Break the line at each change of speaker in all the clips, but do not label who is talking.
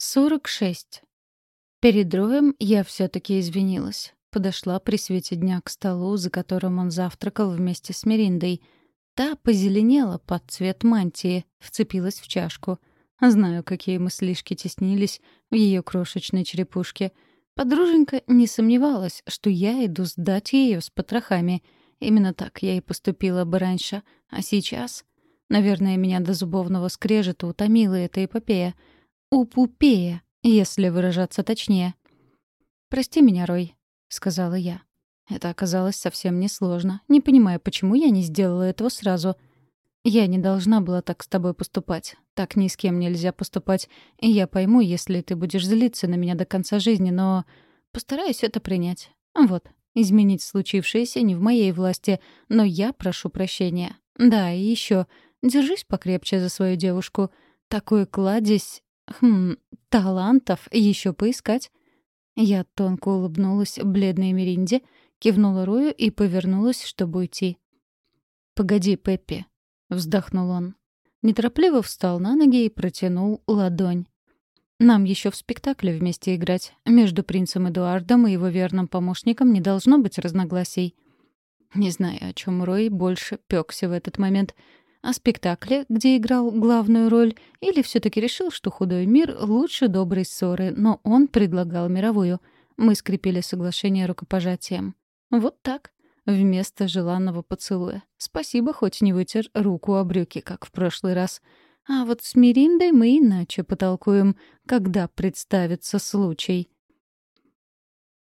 46. Перед Роем я все-таки извинилась. Подошла при свете дня к столу, за которым он завтракал вместе с Мериндой. Та позеленела под цвет мантии, вцепилась в чашку. Знаю, какие мыслишки теснились в ее крошечной черепушке. Подруженька не сомневалась, что я иду сдать ее с потрохами. Именно так я и поступила бы раньше. А сейчас... Наверное, меня до зубовного скрежета утомила эта эпопея — Упупея, если выражаться точнее. «Прости меня, Рой», — сказала я. Это оказалось совсем несложно, не понимая, почему я не сделала этого сразу. Я не должна была так с тобой поступать. Так ни с кем нельзя поступать. И я пойму, если ты будешь злиться на меня до конца жизни, но постараюсь это принять. Вот, изменить случившееся не в моей власти, но я прошу прощения. Да, и еще, держись покрепче за свою девушку. Такой кладезь Хм, талантов еще поискать. Я тонко улыбнулась бледной Меринде, кивнула Рою и повернулась, чтобы уйти. «Погоди, Пеппи», — вздохнул он. Неторопливо встал на ноги и протянул ладонь. «Нам еще в спектакле вместе играть. Между принцем Эдуардом и его верным помощником не должно быть разногласий». Не знаю, о чем Рой больше пёкся в этот момент — о спектакле, где играл главную роль, или все таки решил, что худой мир лучше доброй ссоры, но он предлагал мировую. Мы скрепили соглашение рукопожатием. Вот так, вместо желанного поцелуя. Спасибо, хоть не вытер руку о брюки, как в прошлый раз. А вот с Мириндой мы иначе потолкуем, когда представится случай.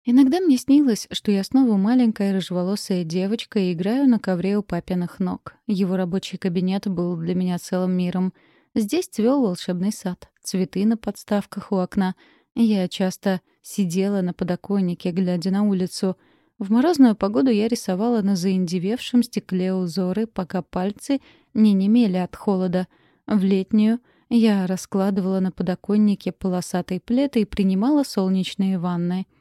Иногда мне снилось, что я снова маленькая рыжеволосая девочка и играю на ковре у папиных ног. Его рабочий кабинет был для меня целым миром. Здесь цвел волшебный сад, цветы на подставках у окна. Я часто сидела на подоконнике, глядя на улицу. В морозную погоду я рисовала на заиндевевшем стекле узоры, пока пальцы не немели от холода. В летнюю я раскладывала на подоконнике полосатый плед и принимала солнечные ванны —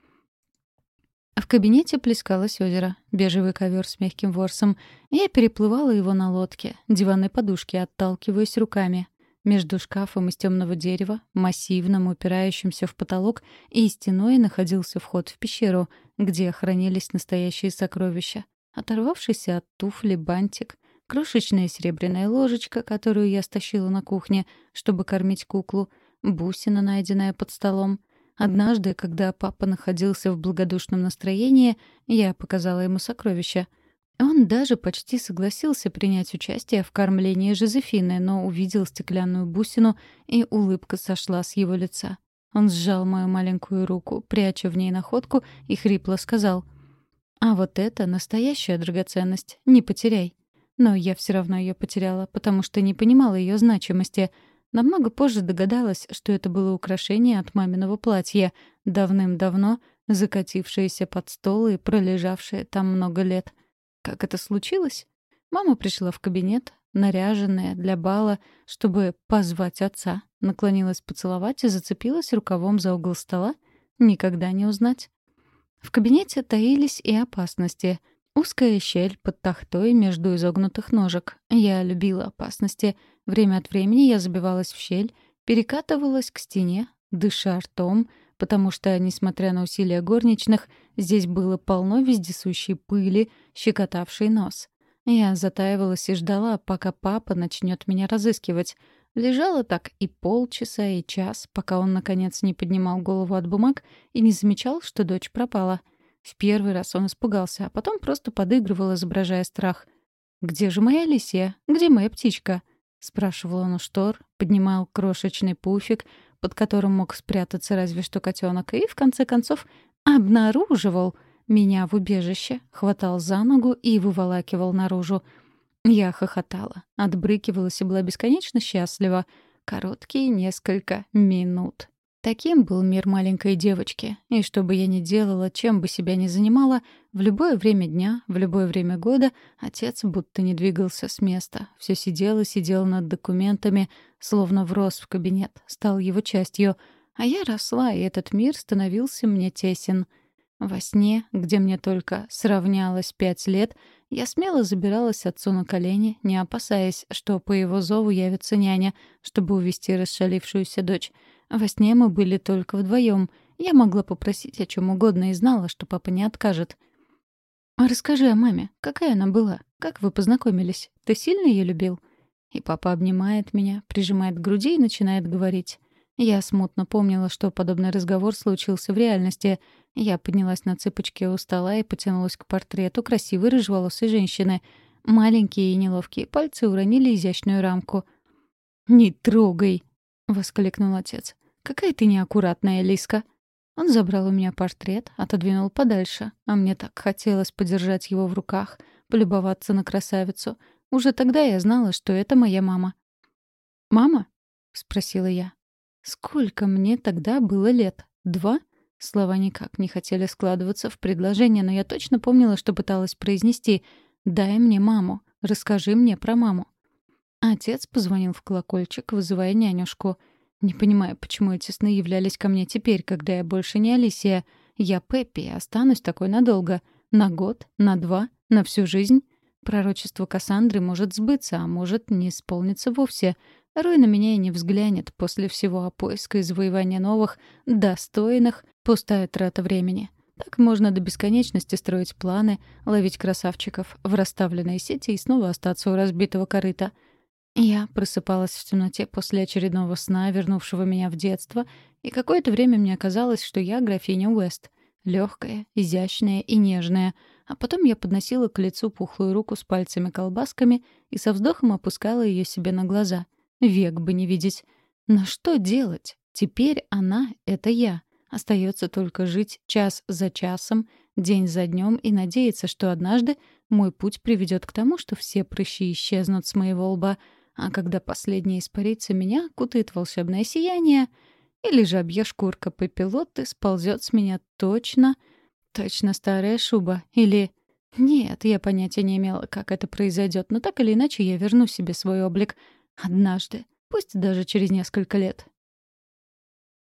в кабинете плескалось озеро, бежевый ковер с мягким ворсом. Я переплывала его на лодке, диванной подушке, отталкиваясь руками. Между шкафом из темного дерева, массивным, упирающимся в потолок, и стеной находился вход в пещеру, где хранились настоящие сокровища. Оторвавшийся от туфли бантик, крошечная серебряная ложечка, которую я стащила на кухне, чтобы кормить куклу, бусина, найденная под столом — Однажды, когда папа находился в благодушном настроении, я показала ему сокровища. Он даже почти согласился принять участие в кормлении Жозефины, но увидел стеклянную бусину, и улыбка сошла с его лица. Он сжал мою маленькую руку, пряча в ней находку, и хрипло сказал, «А вот это настоящая драгоценность, не потеряй». Но я все равно ее потеряла, потому что не понимала ее значимости — Намного позже догадалась, что это было украшение от маминого платья, давным-давно закатившееся под стол и пролежавшее там много лет. Как это случилось? Мама пришла в кабинет, наряженная для бала, чтобы позвать отца, наклонилась поцеловать и зацепилась рукавом за угол стола. Никогда не узнать. В кабинете таились и опасности — Узкая щель под тахтой между изогнутых ножек. Я любила опасности. Время от времени я забивалась в щель, перекатывалась к стене, дыша ртом, потому что, несмотря на усилия горничных, здесь было полно вездесущей пыли, щекотавшей нос. Я затаивалась и ждала, пока папа начнет меня разыскивать. Лежала так и полчаса, и час, пока он, наконец, не поднимал голову от бумаг и не замечал, что дочь пропала — в первый раз он испугался, а потом просто подыгрывал, изображая страх. «Где же моя лисия? Где моя птичка?» — спрашивал он у штор, поднимал крошечный пуфик, под которым мог спрятаться разве что котенок, и, в конце концов, обнаруживал меня в убежище, хватал за ногу и выволакивал наружу. Я хохотала, отбрыкивалась и была бесконечно счастлива. Короткие несколько минут. Таким был мир маленькой девочки, и что бы я ни делала, чем бы себя ни занимала, в любое время дня, в любое время года отец будто не двигался с места. Все сидел и сидел над документами, словно врос в кабинет, стал его частью. А я росла, и этот мир становился мне тесен. Во сне, где мне только сравнялось пять лет, я смело забиралась отцу на колени, не опасаясь, что по его зову явится няня, чтобы увести расшалившуюся дочь — Во сне мы были только вдвоем. Я могла попросить о чем угодно и знала, что папа не откажет. «А расскажи о маме. Какая она была? Как вы познакомились? Ты сильно ее любил?» И папа обнимает меня, прижимает к груди и начинает говорить. Я смутно помнила, что подобный разговор случился в реальности. Я поднялась на цыпочки у стола и потянулась к портрету красивой рыжеволосой женщины. Маленькие и неловкие пальцы уронили изящную рамку. «Не трогай!» — воскликнул отец. «Какая ты неаккуратная, Лиска!» Он забрал у меня портрет, отодвинул подальше, а мне так хотелось подержать его в руках, полюбоваться на красавицу. Уже тогда я знала, что это моя мама. «Мама?» — спросила я. Сколько мне тогда было лет? Два? Слова никак не хотели складываться в предложение, но я точно помнила, что пыталась произнести «Дай мне маму, расскажи мне про маму». Отец позвонил в колокольчик, вызывая нянюшку. Не понимаю, почему эти сны являлись ко мне теперь, когда я больше не Алисия. Я Пеппи, останусь такой надолго. На год, на два, на всю жизнь. Пророчество Кассандры может сбыться, а может не исполниться вовсе. Рой на меня и не взглянет после всего о поиске и завоевания новых, достойных, пустая трата времени. Так можно до бесконечности строить планы, ловить красавчиков в расставленные сети и снова остаться у разбитого корыта. Я просыпалась в темноте после очередного сна, вернувшего меня в детство, и какое-то время мне казалось, что я графиня Уэст. Легкая, изящная и нежная. А потом я подносила к лицу пухлую руку с пальцами-колбасками и со вздохом опускала ее себе на глаза — Век бы не видеть. Но что делать? Теперь она — это я. Остается только жить час за часом, день за днем и надеяться, что однажды мой путь приведет к тому, что все прыщи исчезнут с моего лба, а когда последняя испарится, меня кутает волшебное сияние, или жабья шкурка папилоты сползет с меня точно, точно старая шуба, или... Нет, я понятия не имела, как это произойдет, но так или иначе я верну себе свой облик — Однажды, пусть даже через несколько лет.